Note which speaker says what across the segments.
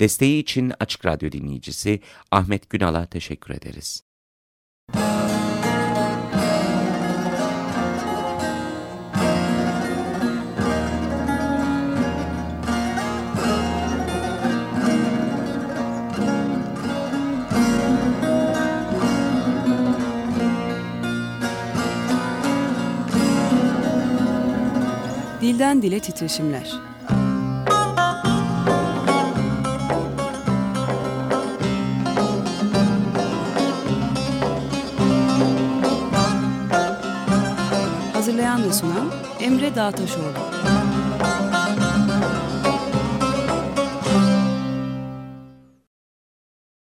Speaker 1: Desteği için Açık Radyo dinleyicisi Ahmet Günal'a teşekkür ederiz.
Speaker 2: Dilden Dile Titreşimler Hazırlayan ve sunan Emre Dağtaşoğlu.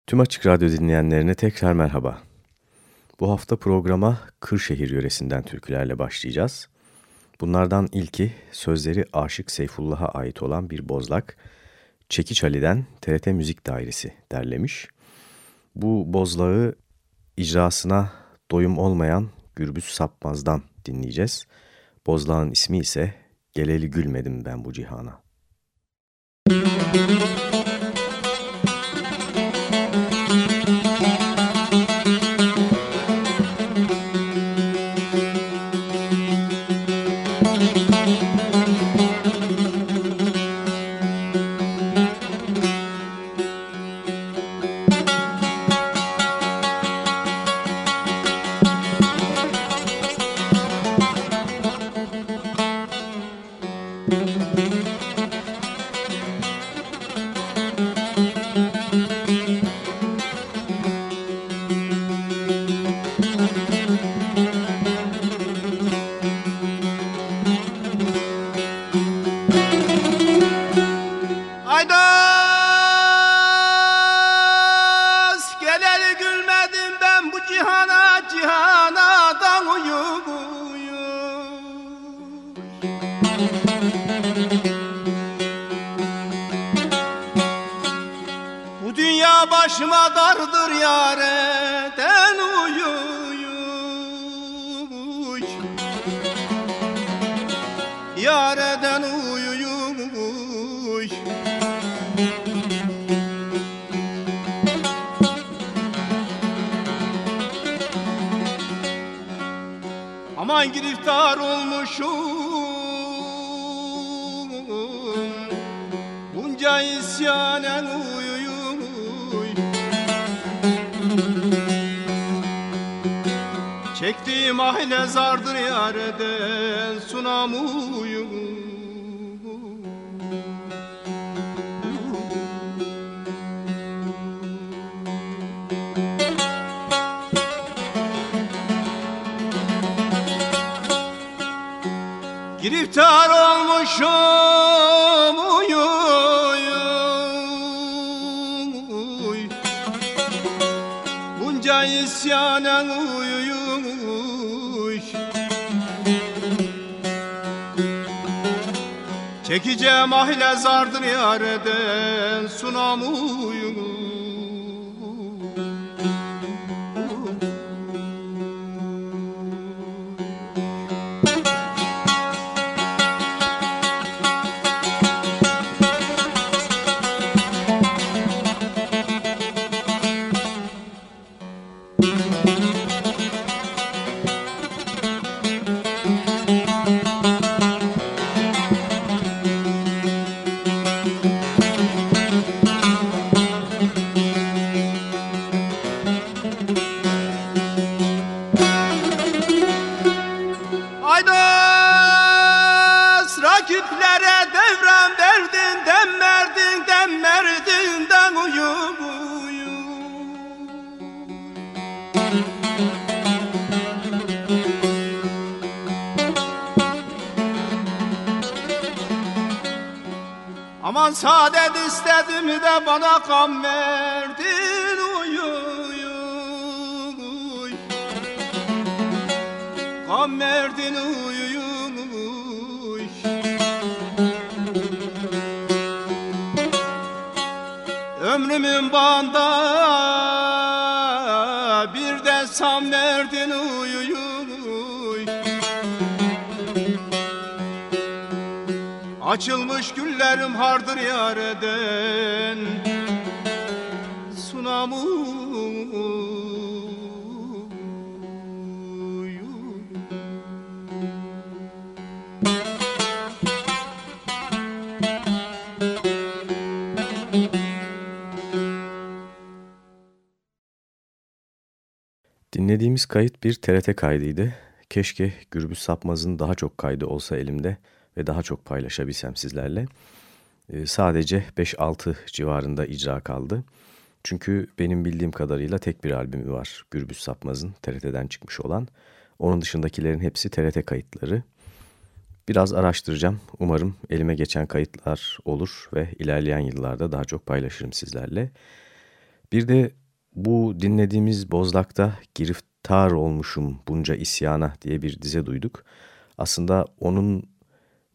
Speaker 3: Tüm Açık Radyo dinleyenlerine tekrar merhaba. Bu hafta programa Kırşehir yöresinden türkülerle başlayacağız. Bunlardan ilki sözleri Aşık Seyfullah'a ait olan bir bozlak, Çekiç Ali'den TRT Müzik Dairesi derlemiş. Bu bozlağı icrasına doyum olmayan Gürbüz Sapmaz'dan dinleyeceğiz. Bozlağın ismi ise Geleli Gülmedim Ben Bu Cihana. Müzik
Speaker 4: Çekeceğim ahle zardır yareden sunamuyum saadet istedim de bana kan verdin uy uy uy. Kan verdin uy uy uy. Ömrümün bağında Açılmış güllerim hardır yareden
Speaker 3: Dinlediğimiz kayıt bir TRT kaydıydı. Keşke Gürbüz Sapmaz'ın daha çok kaydı olsa elimde ve daha çok paylaşabilsem sizlerle. Ee, sadece 5-6 civarında icra kaldı. Çünkü benim bildiğim kadarıyla tek bir albümü var Gürbüz Sapmaz'ın TRT'den çıkmış olan. Onun dışındakilerin hepsi TRT kayıtları. Biraz araştıracağım. Umarım elime geçen kayıtlar olur ve ilerleyen yıllarda daha çok paylaşırım sizlerle. Bir de bu dinlediğimiz Bozlak'ta giriftar olmuşum bunca isyana diye bir dize duyduk. Aslında onun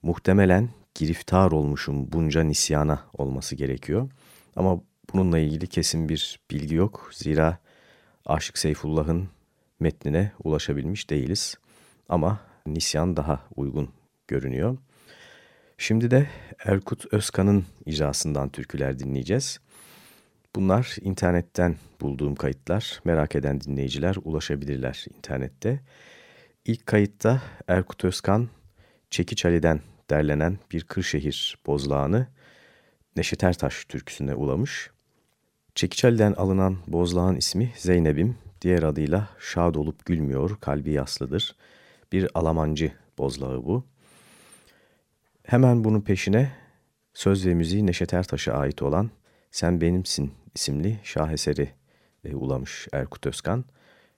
Speaker 3: muhtemelen giriftar olmuşum bunca nisyana olması gerekiyor. Ama bununla ilgili kesin bir bilgi yok. Zira Aşık Seyfullah'ın metnine ulaşabilmiş değiliz. Ama nisyan daha uygun görünüyor. Şimdi de Erkut Özkan'ın icrasından türküler dinleyeceğiz. Bunlar internetten bulduğum kayıtlar. Merak eden dinleyiciler ulaşabilirler internette. İlk kayıtta Erkut Özkan, Çekiç Ali'den derlenen bir Kırşehir bozlağını Neşet Ertaş türküsüne ulamış. Çekiç Ali'den alınan bozlağın ismi Zeynep'im, diğer adıyla Şad olup gülmüyor, kalbi yaslıdır. Bir Alamancı bozlağı bu. Hemen bunun peşine söz ve müziği Neşet Ertaş'a ait olan Sen Benimsin isimli şaheseri e, ulamış Erkut Özkan.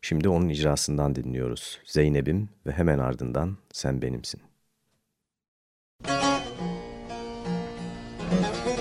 Speaker 3: Şimdi onun icrasından dinliyoruz. Zeynep'im ve hemen ardından Sen Benimsin.
Speaker 5: Aman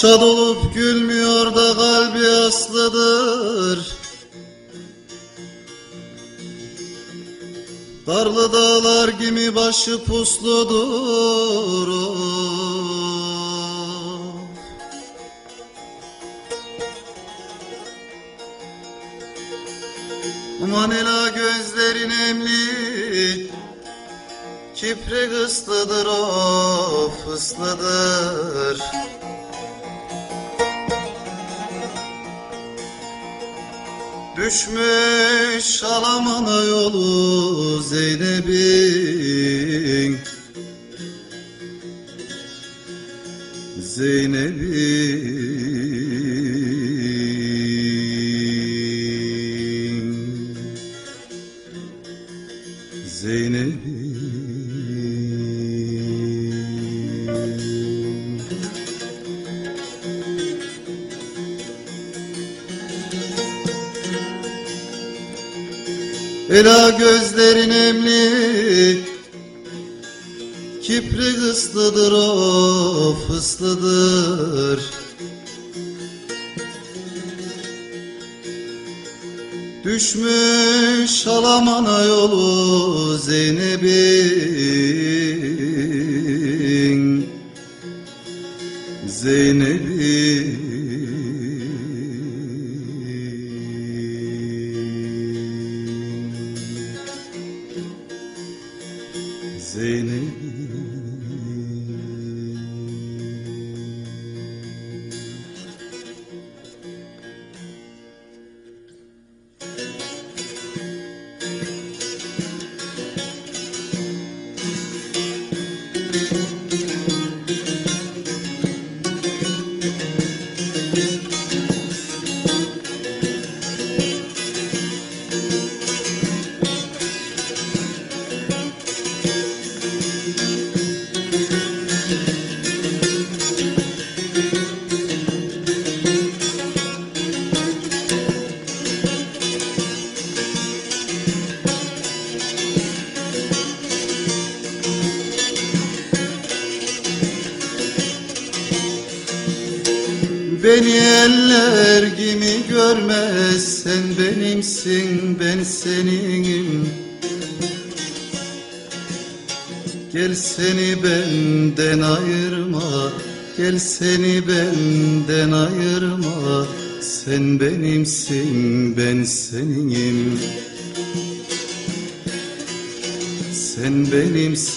Speaker 5: şad olup gülmüyor da kalbi aslıdır. Darlı dağlar gibi başı pusludur. Aman Ela gözlerin emli Kipri ıslıdır o fıslıdır Düşmüş alamana yolu Zeynep'in. Zeynep'in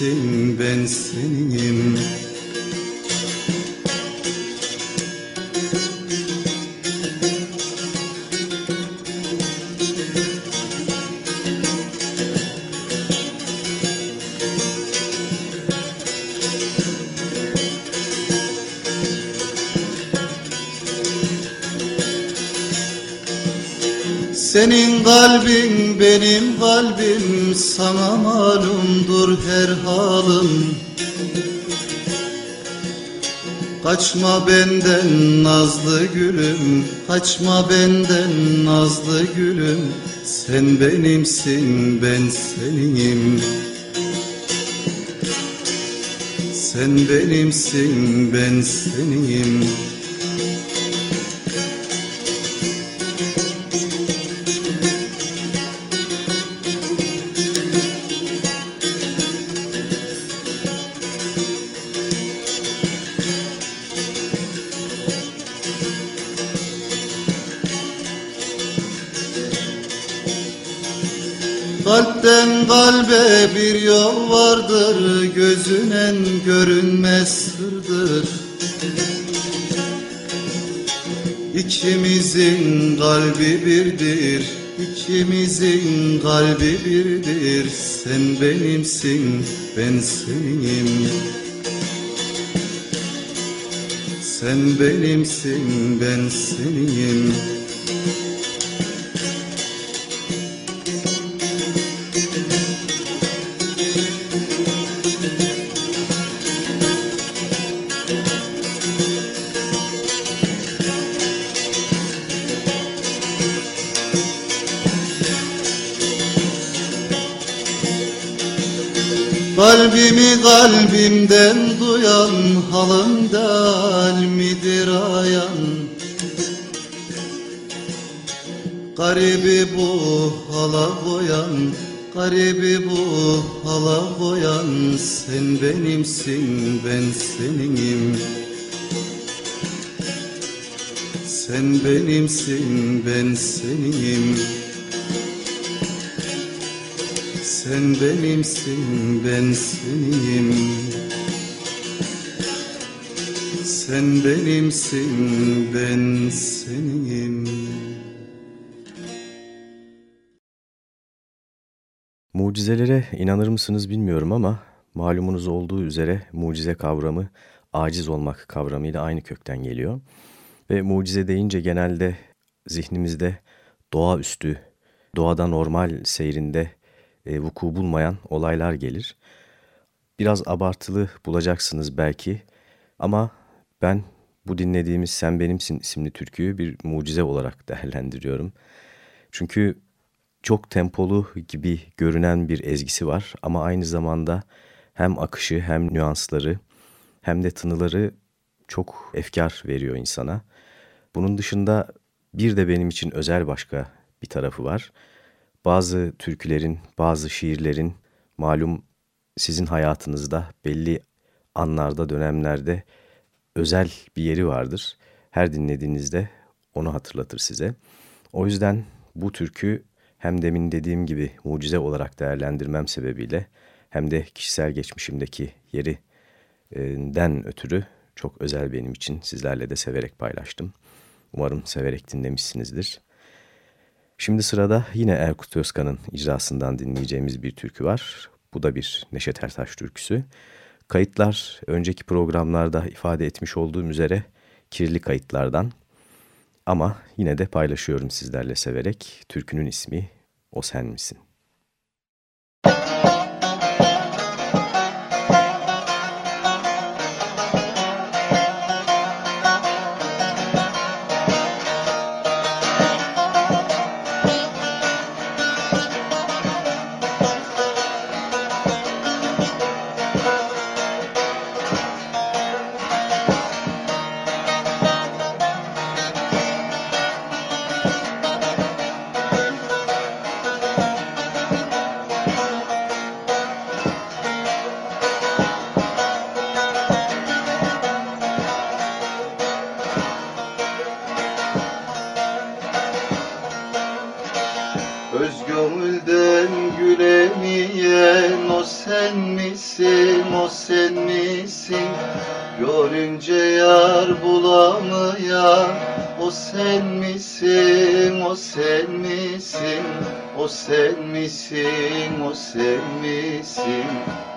Speaker 5: benimsin ben Senin kalbin benim kalbim sana malumdur her halım. Kaçma benden nazlı gülüm Kaçma benden nazlı gülüm. Sen benimsin ben seninim. Sen benimsin ben seninim Kalbe bir yol vardır Gözünen görünmez sırdır. İkimizin kalbi birdir İkimizin kalbi birdir. Sen benimsin ben seninim Sen benimsin ben seninim Kalbimi kalbimden duyan halımda midir ayan? Garibi bu hala koyan Garibi bu hala koyan Sen benimsin ben seninim. Sen benimsin ben seninim Sen benimsin ben senim Sen benimsin ben senim
Speaker 3: Mucizelere inanır mısınız bilmiyorum ama malumunuz olduğu üzere mucize kavramı aciz olmak kavramıyla aynı kökten geliyor. Ve mucize deyince genelde zihnimizde doğaüstü, doğada normal seyrinde e, vuku bulmayan olaylar gelir. Biraz abartılı bulacaksınız belki ama ben bu dinlediğimiz Sen Benimsin isimli türküyü bir mucize olarak değerlendiriyorum. Çünkü çok tempolu gibi görünen bir ezgisi var ama aynı zamanda hem akışı hem nüansları hem de tınıları çok efkar veriyor insana. Bunun dışında bir de benim için özel başka bir tarafı var. Bazı türkülerin, bazı şiirlerin malum sizin hayatınızda belli anlarda, dönemlerde özel bir yeri vardır. Her dinlediğinizde onu hatırlatır size. O yüzden bu türkü hem demin dediğim gibi mucize olarak değerlendirmem sebebiyle hem de kişisel geçmişimdeki yerinden ötürü çok özel benim için sizlerle de severek paylaştım. Umarım severek dinlemişsinizdir. Şimdi sırada yine Erkut Özkan'ın icrasından dinleyeceğimiz bir türkü var. Bu da bir Neşet Ertaş türküsü. Kayıtlar önceki programlarda ifade etmiş olduğum üzere kirli kayıtlardan ama yine de paylaşıyorum sizlerle severek. Türkünün ismi O Sen Misin?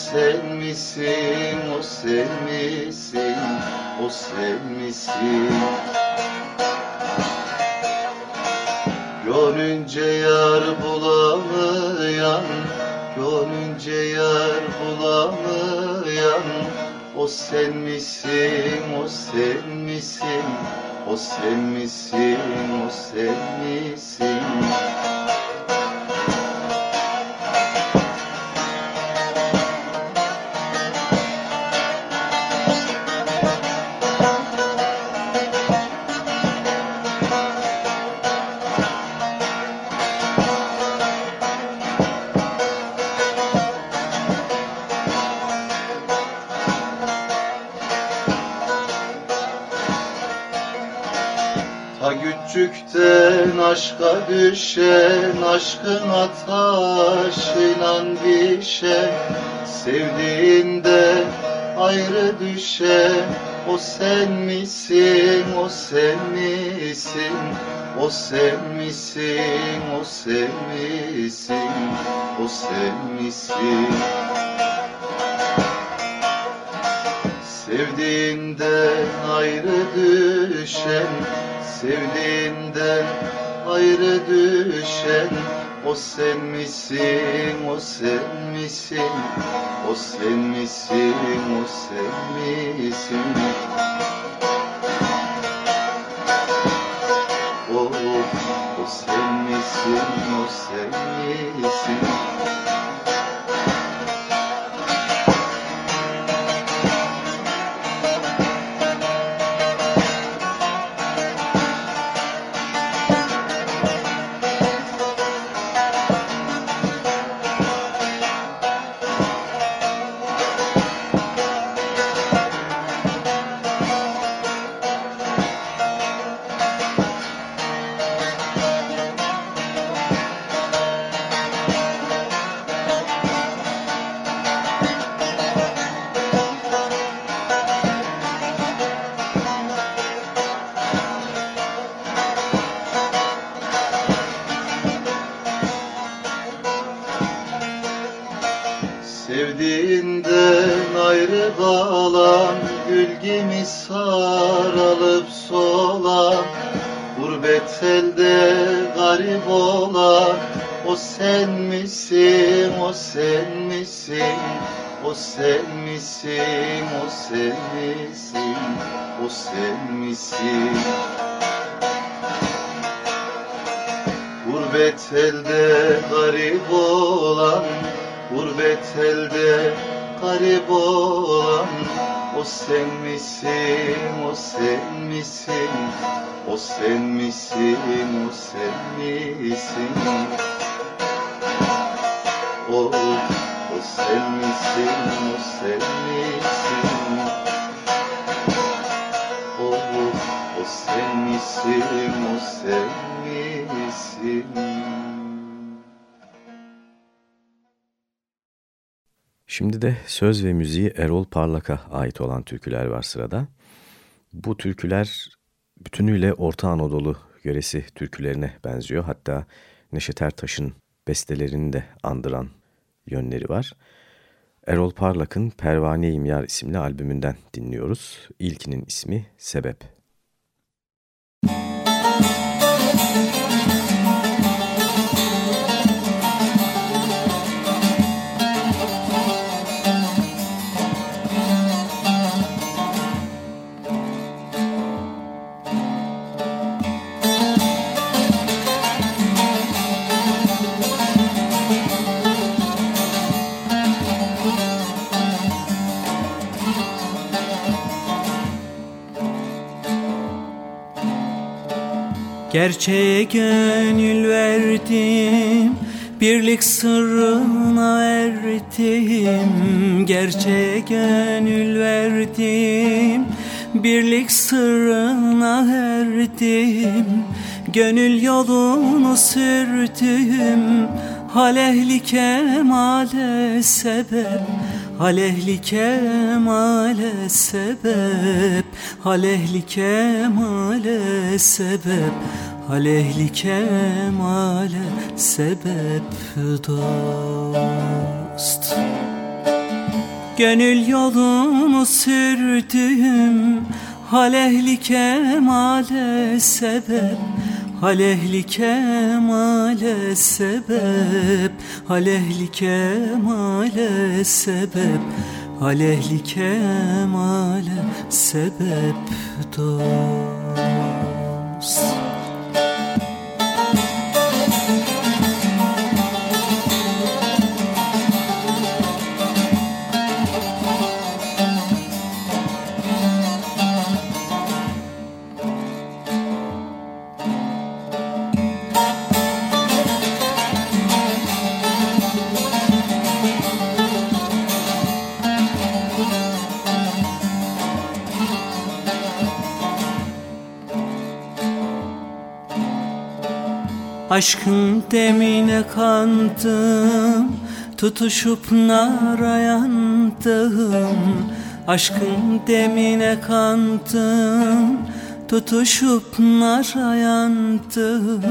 Speaker 6: sen misin, o sen misin O sen misin Görünce yar bulamayan Görünce yar bulamayan O sen misin, o sen misin O sen misin, o sen misin Küçükten aşka düşen Aşkın ataşıyla bişen Sevdiğinde ayrı düşen O sen misin, o sen misin? O sen misin, o sen misin? O sen misin Sevdiğinden ayrı düşen Sevdiğinden ayrı düşen. O sen misin, o sen misin? O sen misin, o sen misin? O, o sen misin, o sen misin? Sevdiğinden ayrı kalan Gül gibi sarılıp solan Gurbet elde garip olan O sen misin, o sen misin O sen misin, o sen misin O sen misin? Gurbet elde garip olan Gurbet elde garip olan O sen misin, o sen misin? O sen misin, o sen misin? O, o sen misin, o sen misin? O, o sen misin, o sen misin
Speaker 3: Şimdi de söz ve müziği Erol Parlak'a ait olan türküler var sırada. Bu türküler bütünüyle Orta Anadolu yöresi türkülerine benziyor. Hatta Neşet Ertaş'ın bestelerini de andıran yönleri var. Erol Parlak'ın Pervane-i Yar isimli albümünden dinliyoruz. İlkinin ismi Sebep.
Speaker 7: Gerçeğe gönül verdim Birlik sırrına erdim. Gerçeğe gönül verdim Birlik sırrına erdim. Gönül yolunu sürdüm Halehli kemale sebep Halehli kemale sebep Halehli kemale sebep Halehli kemale sebep dost. Gönül yolunu sürdüm Halehli kemale sebep Halehli kemale sebep Halehli kemale sebep Halehli kemale sebep dost Aşkın demine kandım Tutuşup nara yandım Aşkın demine kandım Tutuşup nara yandım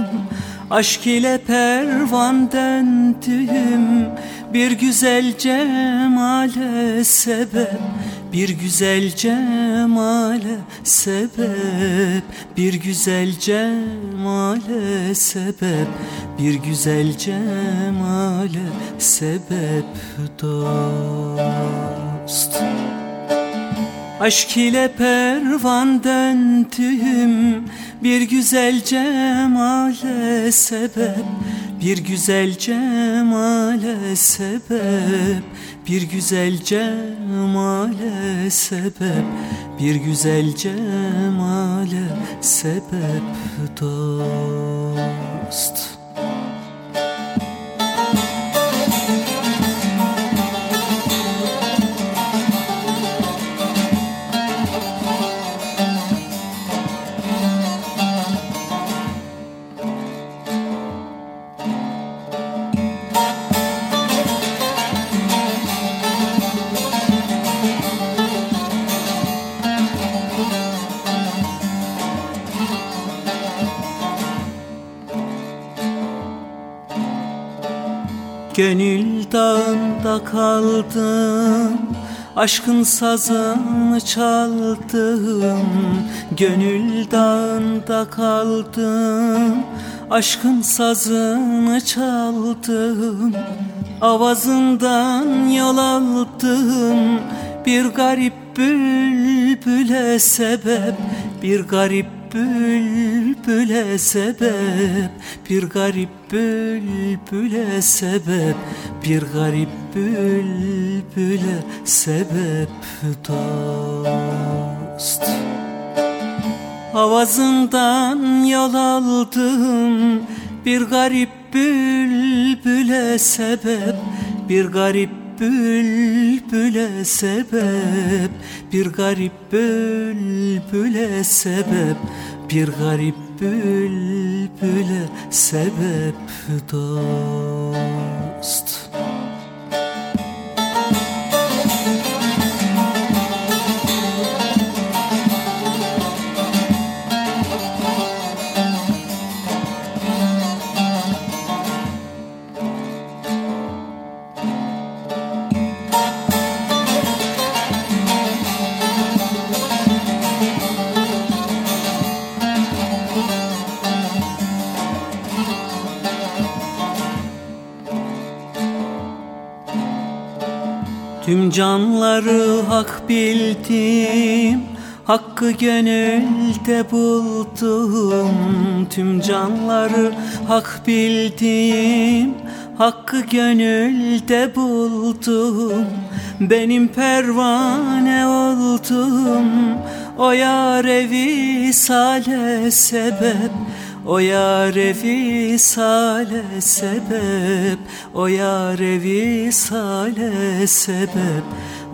Speaker 7: Aşk ile pervan döndüm Bir güzel cemale sebep bir güzel cemale sebep Bir güzel cemale sebep Bir güzel cemale sebep dost. Aşk ile pervan döndüm Bir güzel cemale sebep Bir güzel cemale sebep bir güzel cemale sebep Bir güzel cemale sebep dost Gönül dağında kaldım Aşkın sazını çaldım Gönül dağında kaldım Aşkın sazını çaldım Avazından yol aldım Bir garip bülbüle sebep Bir garip bülbüle sebep Bir garip bülbüle sebep Bir garip bülbüle sebep dost. Avazından yol aldım Bir garip bülbüle sebep Bir garip bülbüle sebep Bir garip bülbüle sebep Bir garip bülbüle sebep dost Tüm canları hak bildim Hakkı gönülde buldum. Tüm canları hak bildim Hakkı gönülde buldum. Benim pervane oldum O yâre visale sebep o yâre visale sebep O yâre visale sebep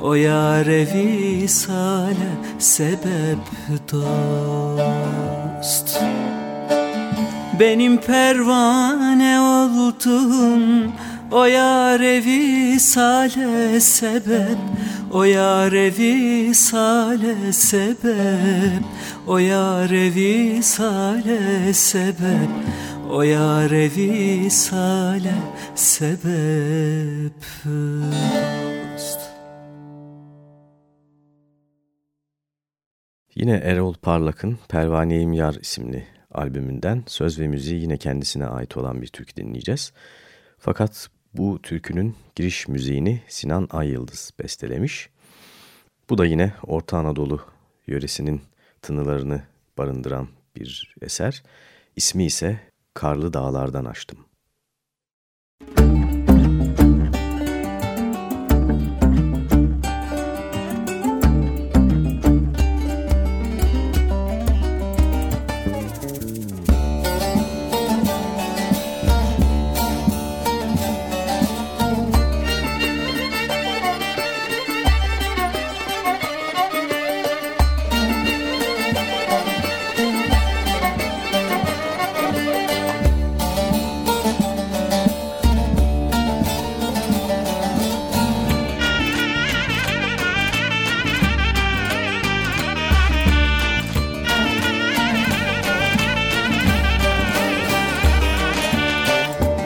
Speaker 7: O yâre visale sebep dost. Benim pervane oldum O yâre visale sebep O yâre visale sebep O yâre visale sebep O yâre visale sebep
Speaker 3: Yine Erol Parlak'ın Pervaneyim Yar isimli albümünden söz ve müziği yine kendisine ait olan bir türkü dinleyeceğiz. Fakat bu türkünün giriş müziğini Sinan Ayyıldız bestelemiş. Bu da yine Orta Anadolu yöresinin tınılarını barındıran bir eser. İsmi ise Karlı Dağlardan Açtım.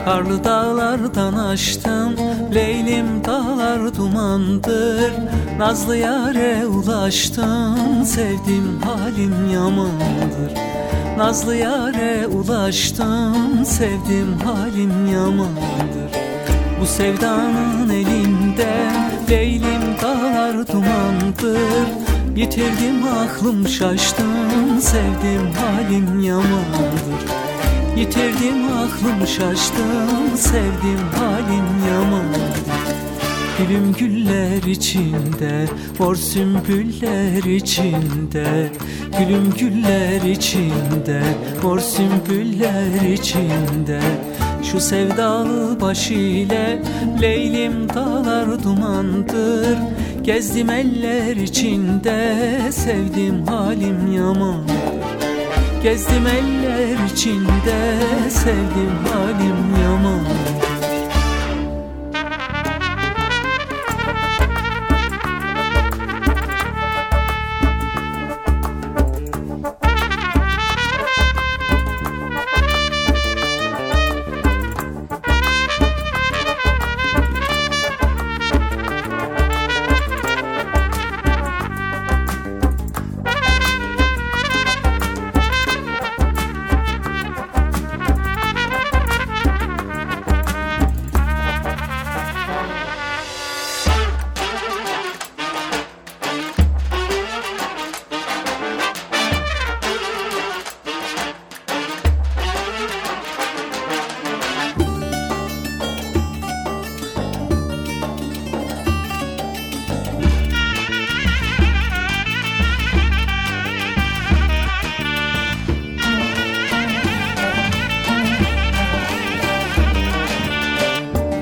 Speaker 7: Karlı dağlardan açtım Leylim dağlar dumandır. Nazlı yare ulaştım Sevdim halim yamandır. Nazlı yare ulaştım Sevdim halim yamandır. Bu sevdanın elinde Leylim dağlar dumandır. Yitirdim aklım şaştım Sevdim halim yamandır Yitirdim aklım şaştım Sevdim halim yaman Gülüm güller içinde Mor sümbüller içinde. Gülüm güller içinde Mor sümbüller içinde. Şu sevdalı baş ile Leylim dağlar dumandır. Gezdim eller içinde Sevdim halim yamandır Gezdim eller içinde Sevdim halim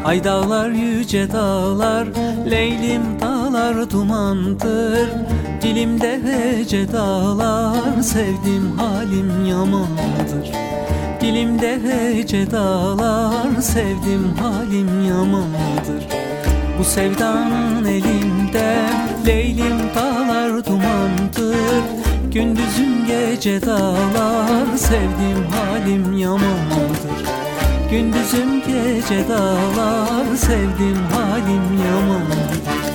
Speaker 7: Ay dağlar yüce dağlar Leylim dağlar dumandır. Dilimde hece dağlar Sevdim halim yamandır. Dilimde hece dağlar Sevdim halim yamandır. Bu sevdanın elinde Leylim dağlar dumandır. Gündüzüm gece dağlar Sevdim halim yamandır Gündüzüm gece dağlar Sevdim halim yamandır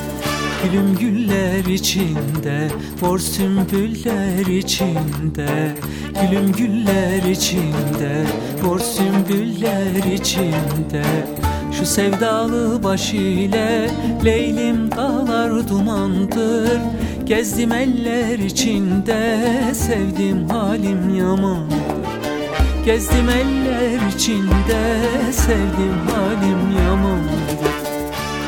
Speaker 7: Gülüm güller içinde Mor sümbüller içinde. Gülüm güller içinde Mor sümbüller içinde. Şu sevdalı baş ile Leylim dağlar dumandır. Gezdim eller içinde Sevdim halim yamandır Gezdim eller içinde Sevdim halim yamandır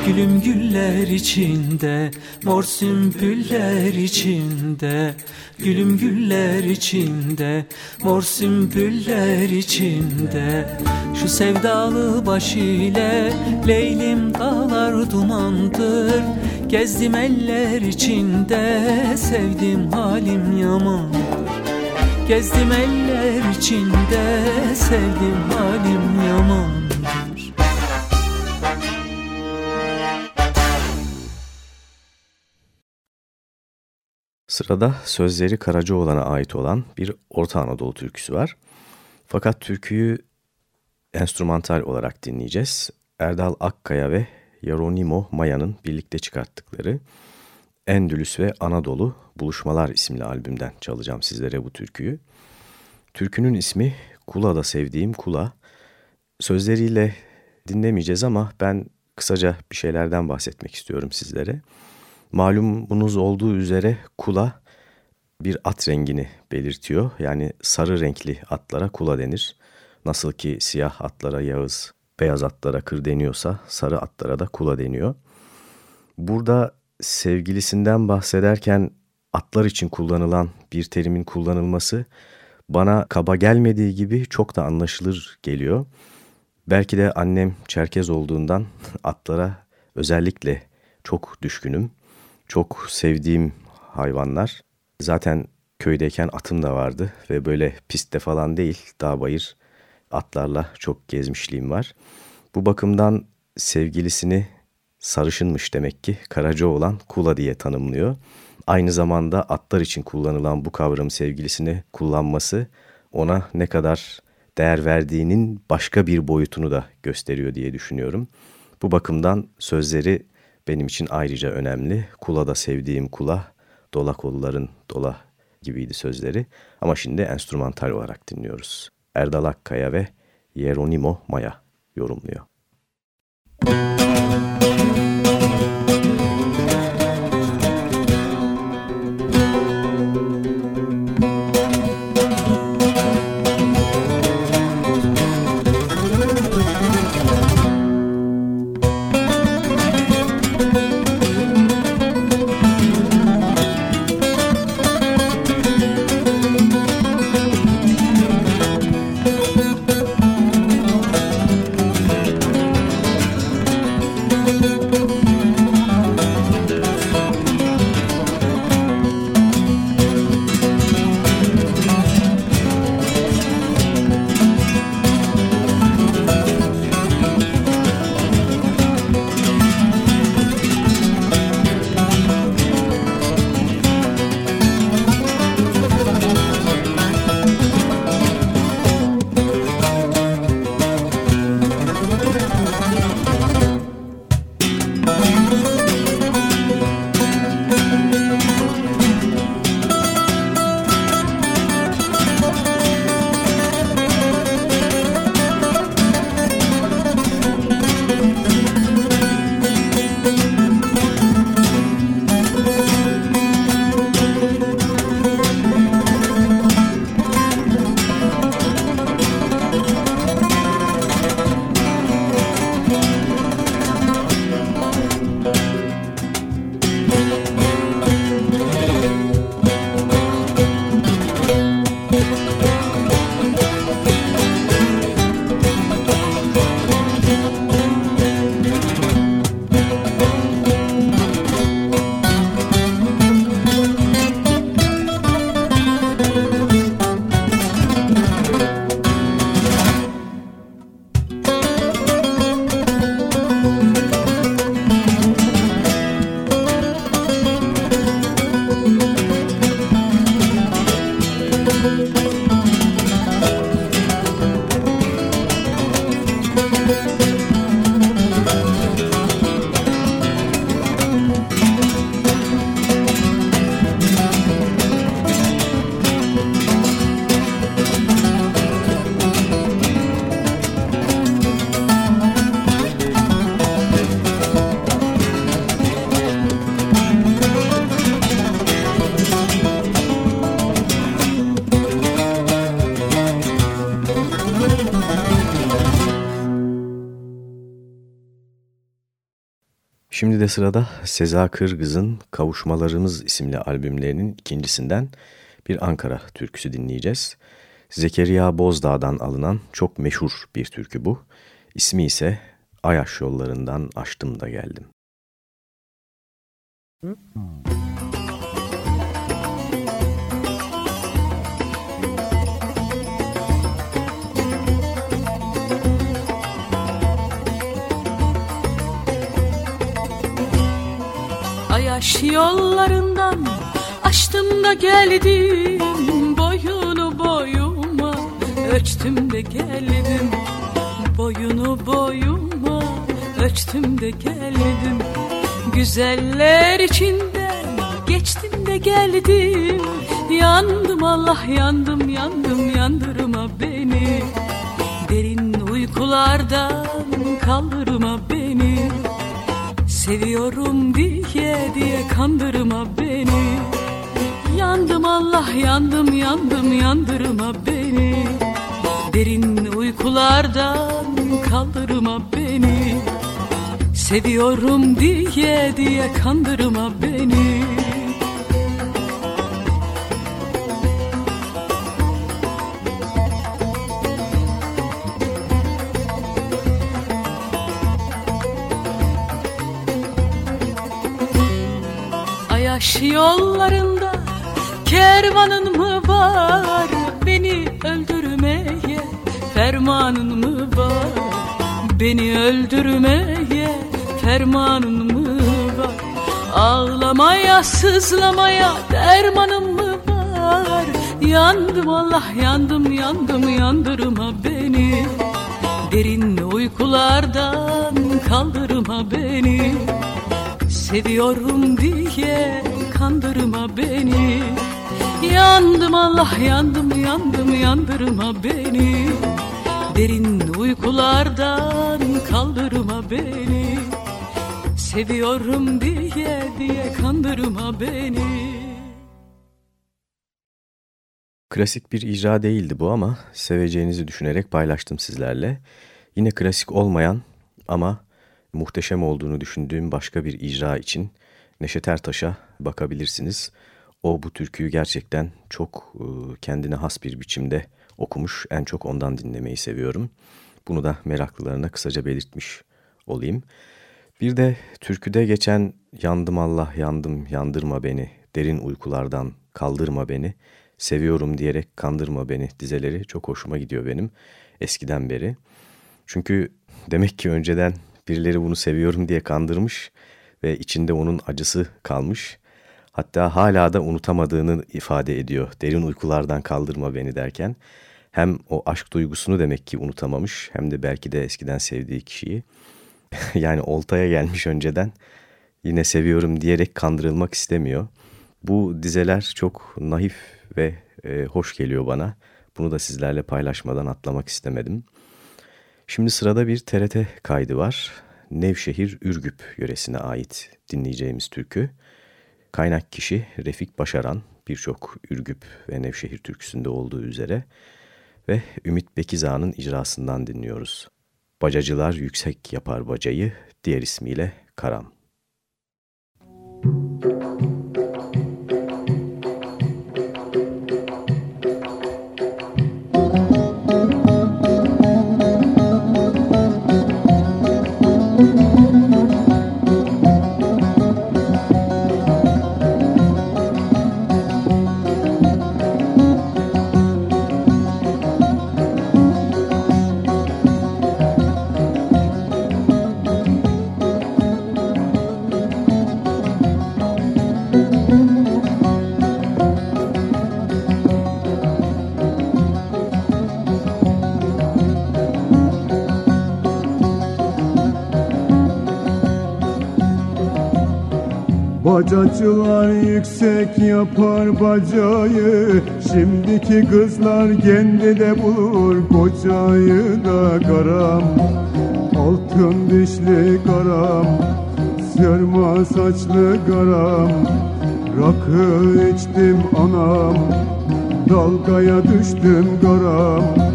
Speaker 7: Gülüm güller içinde Mor sümbüller içinde. Gülüm güller içinde Mor sümbüller içinde. Şu sevdalı baş ile Leylim dağlar dumandır. Gezdim eller içinde Sevdim halim yamandır Gezdim eller içinde Sevdim halim yamandır
Speaker 3: Sırada sözleri Karacaoğlan'a ait olan bir Orta Anadolu türküsü var. Fakat türküyü enstrümantal olarak dinleyeceğiz. Erdal Akkaya ve Yeronimo Maya'nın birlikte çıkarttıkları Endülüs ve Anadolu Buluşmalar isimli albümden çalacağım sizlere bu türküyü. Türkünün ismi Kula'da sevdiğim Kula. Sözleriyle dinlemeyeceğiz ama ben kısaca bir şeylerden bahsetmek istiyorum sizlere. Malumunuz olduğu üzere kula bir at rengini belirtiyor. Yani sarı renkli atlara kula denir. Nasıl ki siyah atlara yağız, beyaz atlara kır deniyorsa sarı atlara da kula deniyor. Burada sevgilisinden bahsederken atlar için kullanılan bir terimin kullanılması bana kaba gelmediği gibi çok da anlaşılır geliyor. Belki de annem Çerkez olduğundan atlara özellikle çok düşkünüm. Çok sevdiğim hayvanlar. Zaten köydeyken atım da vardı ve böyle pistte falan değil dağ bayır atlarla çok gezmişliğim var. Bu bakımdan sevgilisini sarışınmış demek ki Karaca olan Kula diye tanımlıyor. Aynı zamanda atlar için kullanılan bu kavram sevgilisini kullanması ona ne kadar değer verdiğinin başka bir boyutunu da gösteriyor diye düşünüyorum. Bu bakımdan sözleri benim için ayrıca önemli. Kula da sevdiğim kula, dola kolların dola gibiydi sözleri. Ama şimdi enstrümantal olarak dinliyoruz. Erdal Akkaya ve Yeronimo Maya yorumluyor. De sırada Seza Kırgız'ın Kavuşmalarımız isimli albümlerinin ikincisinden bir Ankara türküsü dinleyeceğiz. Zekeriya Bozdağ'dan alınan çok meşhur bir türkü bu. İsmi ise Ayaş yollarından açtım da geldim. Hmm.
Speaker 8: Yaş yollarından açtım da geldim Boyunu boyuma. Ölçtüm de geldim Boyunu boyuma. Ölçtüm de geldim Güzeller içinden geçtim de geldim. Yandım Allah yandım yandım yandırma beni. Derin uykulardan kaldırma beni Seviyorum diye diye kandırma beni. Yandım Allah yandım yandım yandırma beni. Derin uykulardan kaldırma beni. Seviyorum diye diye kandırma beni Yollarında kervanın mı var Beni öldürmeye? Fermanın mı var Beni öldürmeye? Fermanın mı var? Ağlamaya sızlamaya dermanım mı var? Yandım Allah yandım yandım yandırma beni. Derin uykulardan kaldırma beni. Seviyorum diye kandırma beni. Yandım Allah yandım yandım yandırma beni. Derin uykulardan kaldırma beni. Seviyorum diye diye kandırma beni.
Speaker 3: Klasik bir icra değildi bu ama seveceğinizi düşünerek paylaştım sizlerle. Yine klasik olmayan ama muhteşem olduğunu düşündüğüm başka bir icra için Neşet Ertaş'a bakabilirsiniz. O bu türküyü gerçekten çok e, kendine has bir biçimde okumuş. En çok ondan dinlemeyi seviyorum. Bunu da meraklılarına kısaca belirtmiş olayım. Bir de türküde geçen yandım Allah yandım yandırma beni, derin uykulardan kaldırma beni, seviyorum diyerek kandırma beni dizeleri çok hoşuma gidiyor benim eskiden beri. Çünkü demek ki önceden Birileri bunu seviyorum diye kandırmış ve içinde onun acısı kalmış. Hatta hala da unutamadığını ifade ediyor. Derin uykulardan kaldırma beni derken. Hem o aşk duygusunu demek ki unutamamış hem de belki de eskiden sevdiği kişiyi. yani oltaya gelmiş önceden yine seviyorum diyerek kandırılmak istemiyor. Bu dizeler çok naif ve e, hoş geliyor bana. Bunu da sizlerle paylaşmadan atlamak istemedim. Şimdi sırada bir TRT kaydı var. Nevşehir Ürgüp yöresine ait dinleyeceğimiz türkü. Kaynak kişi Refik Başaran, birçok Ürgüp ve Nevşehir türküsünde olduğu üzere ve Ümit Bekiza'nın icrasından dinliyoruz. Bacacılar yüksek yapar bacayı, diğer ismiyle Karam.
Speaker 9: Bacacılar yüksek yapar bacayı. Şimdiki kızlar kendi de bulur kocayı da karam. Altın dişli karam Sırma saçlı karam. Rakı içtim anam Dalgaya düştüm karam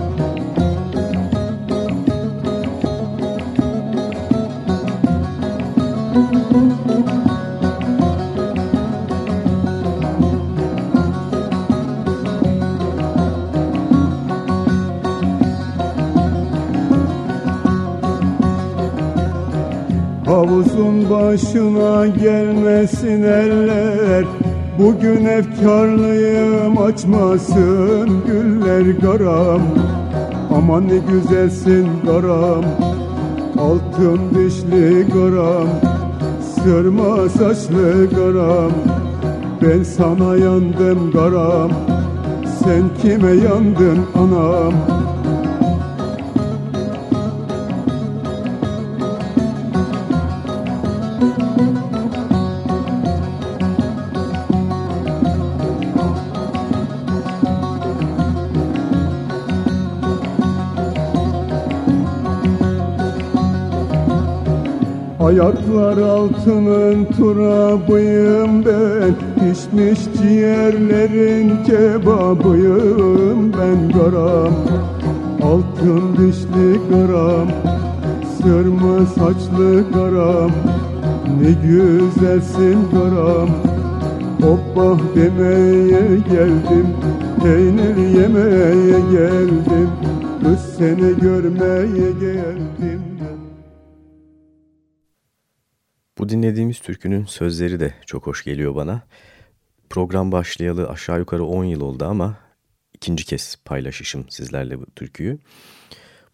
Speaker 9: gelmesin eller Bugün efkarlıyım açmasın güller garam. Aman ne güzelsin garam Altın dişli garam Sırma saçlı garam. Ben sana yandım garam Sen kime yandın anam Ayaklar altının turabıyım ben Pişmiş ciğerlerin kebabıyım ben. Garam Altın dişli garam Sırma saçlı garam Ne güzelsin garam. Hoppa demeye geldim Peynir yemeye geldim Kız seni görmeye geldim
Speaker 3: Dinlediğimiz türkünün sözleri de çok hoş geliyor bana. Program başlayalı aşağı yukarı 10 yıl oldu ama ikinci kez paylaşışım sizlerle bu türküyü.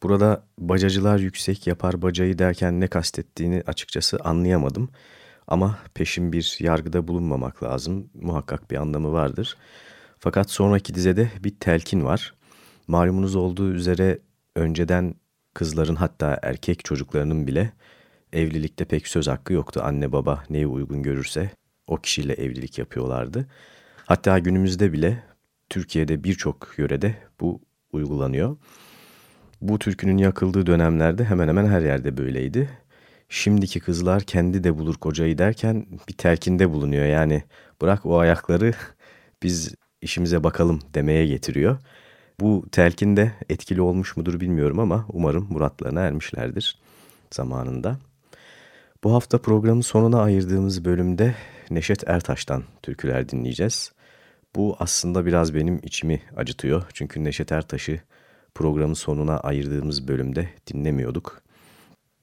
Speaker 3: Burada bacacılar yüksek yapar bacayı derken ne kastettiğini açıkçası anlayamadım. Ama peşin bir yargıda bulunmamak lazım. Muhakkak bir anlamı vardır. Fakat sonraki dizede bir telkin var. Malumunuz olduğu üzere önceden kızların hatta erkek çocuklarının bile evlilikte pek söz hakkı yoktu. Anne baba neyi uygun görürse o kişiyle evlilik yapıyorlardı. Hatta günümüzde bile Türkiye'de birçok yörede bu uygulanıyor. Bu türkünün yakıldığı dönemlerde hemen hemen her yerde böyleydi. Şimdiki kızlar kendi de bulur kocayı derken bir telkinde bulunuyor. Yani bırak o ayakları biz işimize bakalım demeye getiriyor. Bu telkinde etkili olmuş mudur bilmiyorum ama umarım muratlarına ermişlerdir zamanında. Bu hafta programın sonuna ayırdığımız bölümde Neşet Ertaş'tan türküler dinleyeceğiz. Bu aslında biraz benim içimi acıtıyor. Çünkü Neşet Ertaş'ı programın sonuna ayırdığımız bölümde dinlemiyorduk.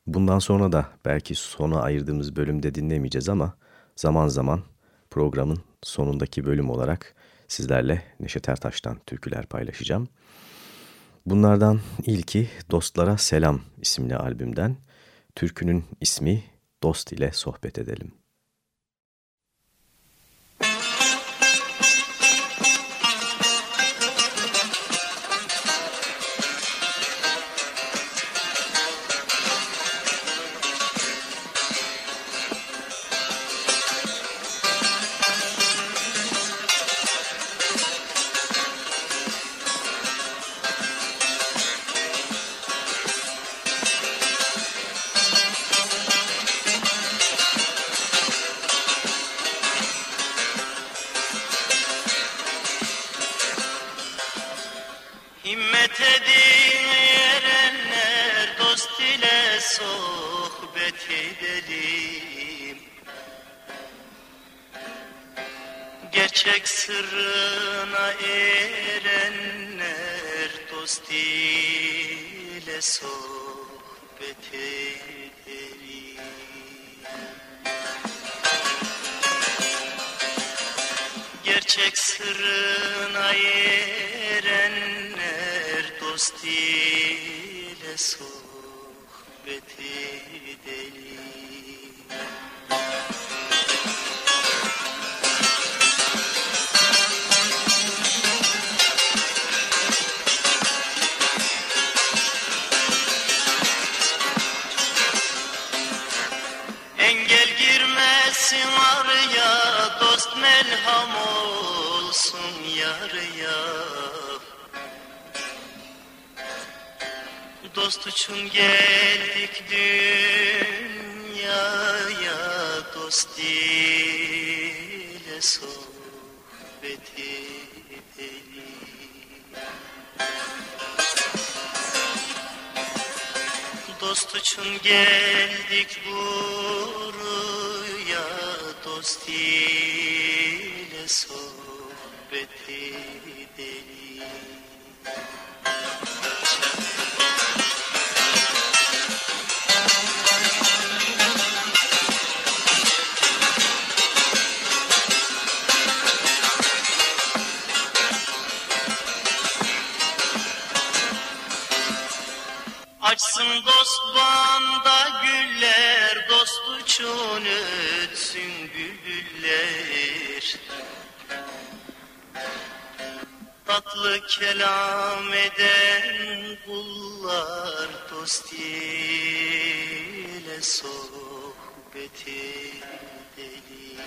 Speaker 3: Bundan sonra da belki sona ayırdığımız bölümde dinlemeyeceğiz ama zaman zaman programın sonundaki bölüm olarak sizlerle Neşet Ertaş'tan türküler paylaşacağım. Bunlardan ilki Dostlara Selam isimli albümden. Türkünün ismi Dost ile Sohbet Edelim.
Speaker 5: İle Dost için geldik dünyaya Dost ile sohbet edelim. Dost için geldik buraya Dost ile sohbet edelim Açsın dost banda güller, dost uçun ötsün bülbüller. Tatlı kelam eden kullar dost ile sohbet edelim.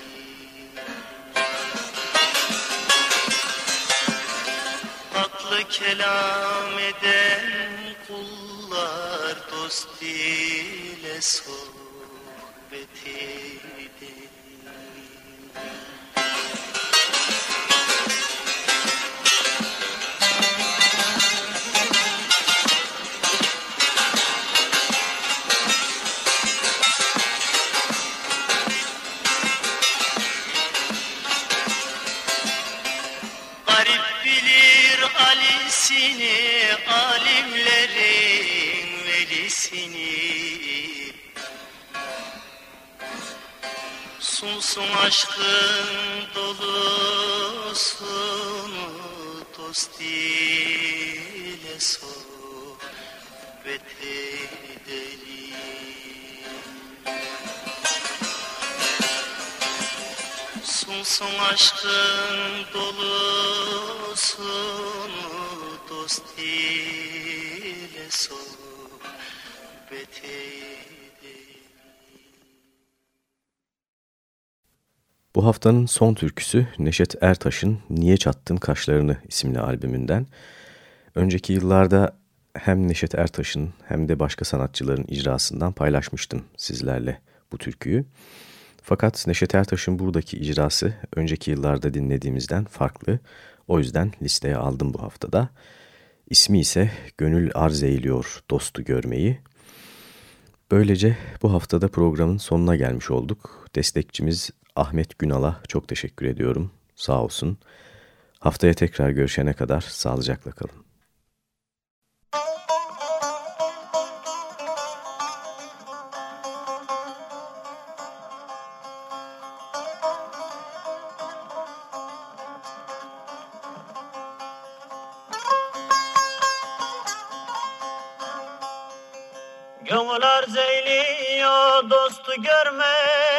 Speaker 5: Tatlı kelam eden kullar dost ile sohbet aşkın dolusunu, dost ile sohbet edelim. Sunsun aşkın dolusunu dost ile
Speaker 3: haftanın son türküsü Neşet Ertaş'ın Niye Çattın Kaşlarını isimli albümünden. Önceki yıllarda hem Neşet Ertaş'ın hem de başka sanatçıların icrasından paylaşmıştım sizlerle bu türküyü. Fakat Neşet Ertaş'ın buradaki icrası önceki yıllarda dinlediğimizden farklı. O yüzden listeye aldım bu haftada. İsmi ise Gönül Arz Eğiliyor Dostu Görmeyi. Böylece bu haftada programın sonuna gelmiş olduk. Destekçimiz Ahmet Günal'a çok teşekkür ediyorum. Sağ olsun. Haftaya tekrar görüşene kadar sağlıcakla kalın.
Speaker 10: Gönül arz eyliyor dostu görmeyi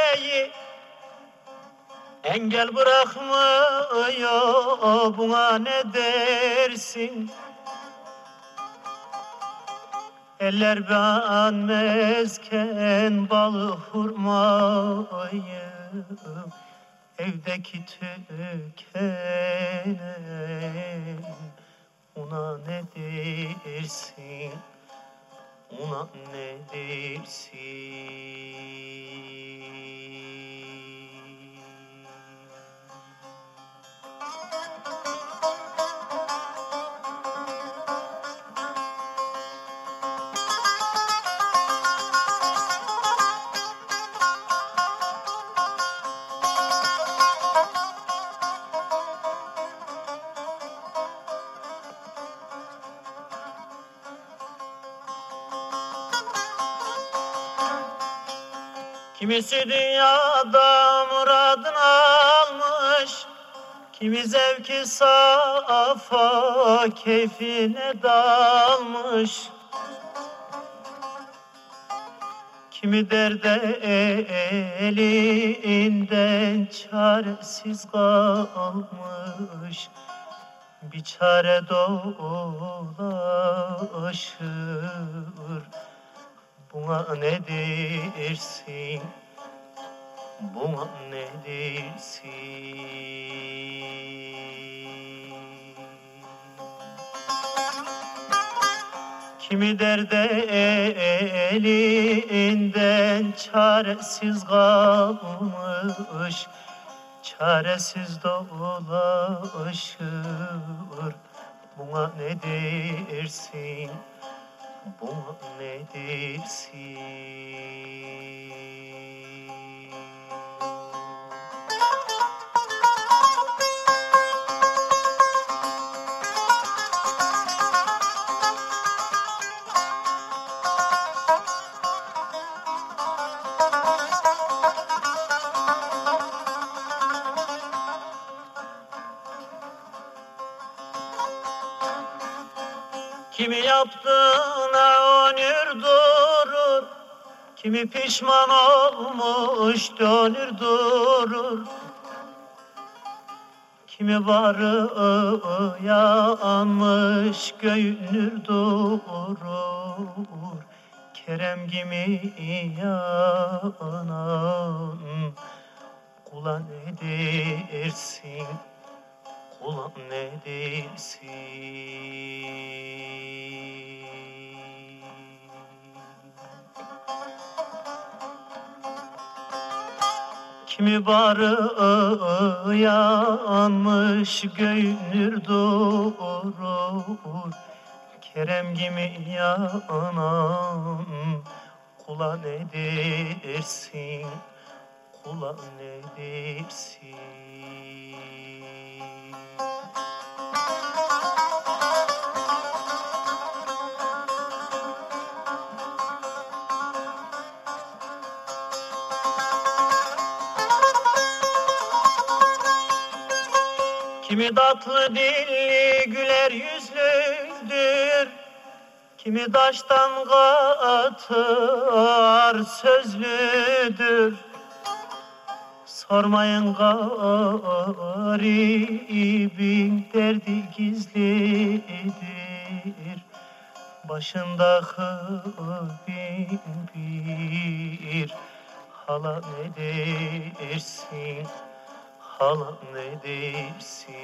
Speaker 10: Engel bırakmıyor buna ne dersin? Eller beğenmezken balı hurmayı Evdeki tükenen Ona ne dersin? Ona ne dersin Kimisi dünyada muradını almış Kimi zevki safa keyfine dalmış. Kimi derde elinden çaresiz kalmış Bir çare dolaşır Buna ne dersin? Buna ne dersin? Kimi derde elinden çaresiz kalmış Çaresiz dolaşır Buna ne dersin? Buna ne yaptığına onur durur. Kimi pişman olmuş dönür durur. Kimi varı yanmış göğünür durur. Kerem gibi yanan Kula ne dersin Kula ne dersin? Kimi barı yanmış göynür durur? Kerem gibi yanan kula ne dersin? Kula ne dersin Kimi tatlı dilli güler yüzlüdür Kimi taştan katar sözlüdür. Sormayın garibin derdi gizlidir Başında bin bir hala ne dersin hala ne dersin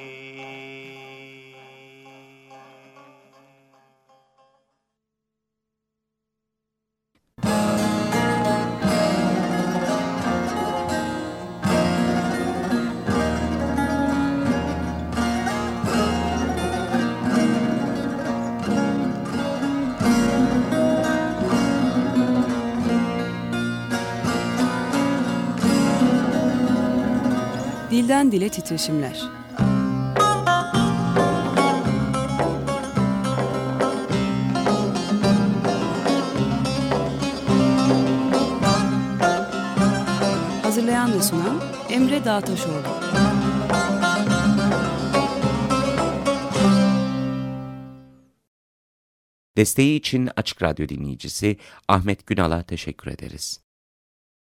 Speaker 2: Dilden dile titreşimler. Hazırlayan ve sunan Emre Dağtaşoğlu.
Speaker 1: Desteği için Açık Radyo dinleyicisi Ahmet Günal'a teşekkür ederiz.